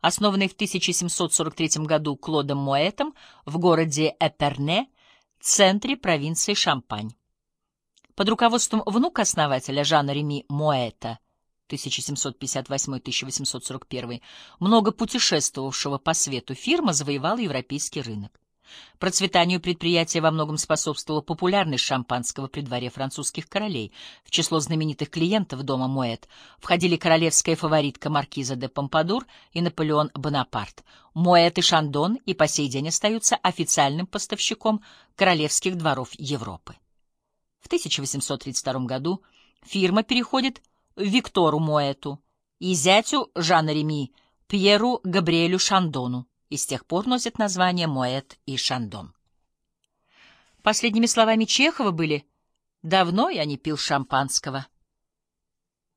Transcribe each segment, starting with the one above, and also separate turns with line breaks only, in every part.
основанный в 1743 году Клодом Моэтом в городе Эперне, центре провинции Шампань. Под руководством внука основателя Жана Реми Моэта 1758-1841, много путешествовавшего по свету, фирма завоевала европейский рынок. Процветанию предприятия во многом способствовала популярность шампанского при дворе французских королей. В число знаменитых клиентов дома Моэт входили королевская фаворитка маркиза де Помпадур и Наполеон Бонапарт. Моэт и Шандон и по сей день остаются официальным поставщиком королевских дворов Европы. В 1832 году фирма переходит Виктору Моэту и зятю Жана Реми Пьеру Габриэлю Шандону и с тех пор носит название Моэт и Шандон. Последними словами Чехова были «давно я не пил шампанского».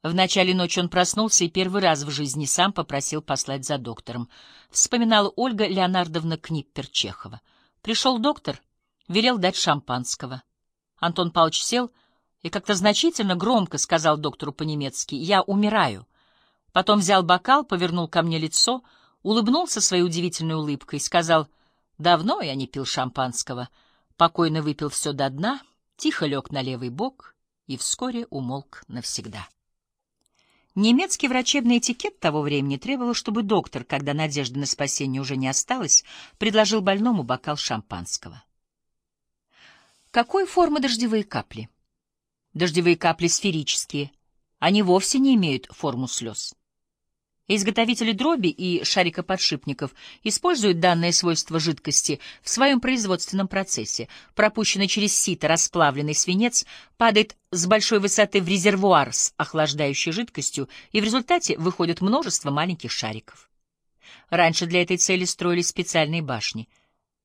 В начале ночи он проснулся и первый раз в жизни сам попросил послать за доктором. Вспоминала Ольга Леонардовна Книппер-Чехова. Пришел доктор, велел дать шампанского. Антон Павлович сел и как-то значительно громко сказал доктору по-немецки «Я умираю». Потом взял бокал, повернул ко мне лицо, улыбнулся своей удивительной улыбкой и сказал «Давно я не пил шампанского». Покойно выпил все до дна, тихо лег на левый бок и вскоре умолк навсегда. Немецкий врачебный этикет того времени требовал, чтобы доктор, когда надежды на спасение уже не осталось, предложил больному бокал шампанского. Какой формы дождевые капли? Дождевые капли сферические. Они вовсе не имеют форму слез. Изготовители дроби и шарикоподшипников используют данное свойство жидкости в своем производственном процессе. Пропущенный через сито расплавленный свинец падает с большой высоты в резервуар с охлаждающей жидкостью, и в результате выходит множество маленьких шариков. Раньше для этой цели строили специальные башни.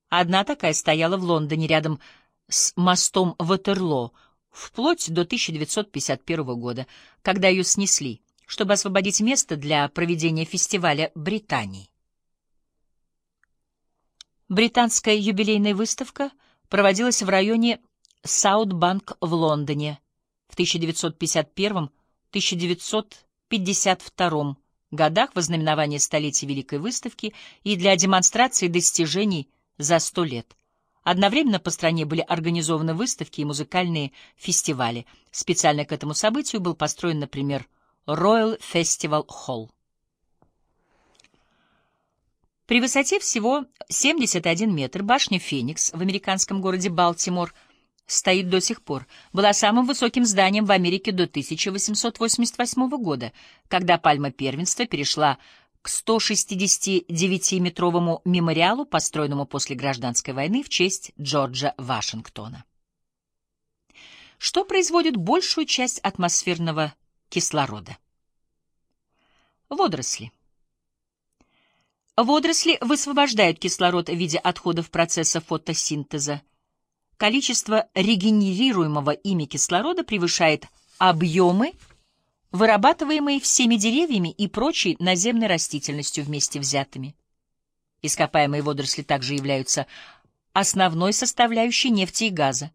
Одна такая стояла в Лондоне рядом с мостом Ватерлоо, вплоть до 1951 года, когда ее снесли, чтобы освободить место для проведения фестиваля Британии. Британская юбилейная выставка проводилась в районе Саутбанк в Лондоне в 1951-1952 годах в ознаменование столетия Великой выставки и для демонстрации достижений за сто лет – Одновременно по стране были организованы выставки и музыкальные фестивали. Специально к этому событию был построен, например, Royal Festival Hall. При высоте всего 71 метр башня «Феникс» в американском городе Балтимор стоит до сих пор, была самым высоким зданием в Америке до 1888 года, когда пальма первенства перешла к 169-метровому мемориалу, построенному после гражданской войны в честь Джорджа Вашингтона. Что производит большую часть атмосферного кислорода? Водоросли. Водоросли высвобождают кислород в виде отходов процесса фотосинтеза. Количество регенерируемого ими кислорода превышает объемы вырабатываемые всеми деревьями и прочей наземной растительностью вместе взятыми. Ископаемые водоросли также являются основной составляющей нефти и газа.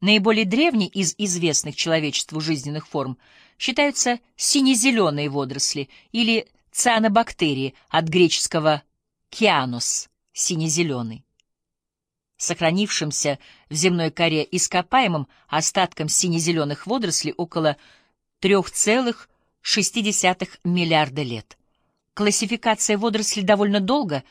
Наиболее древней из известных человечеству жизненных форм считаются сине-зеленые водоросли или цианобактерии от греческого «кианос» — сине-зеленый. Сохранившимся в земной коре ископаемым остаткам сине-зеленых водорослей около 3,6 миллиарда лет. Классификация водорослей довольно долго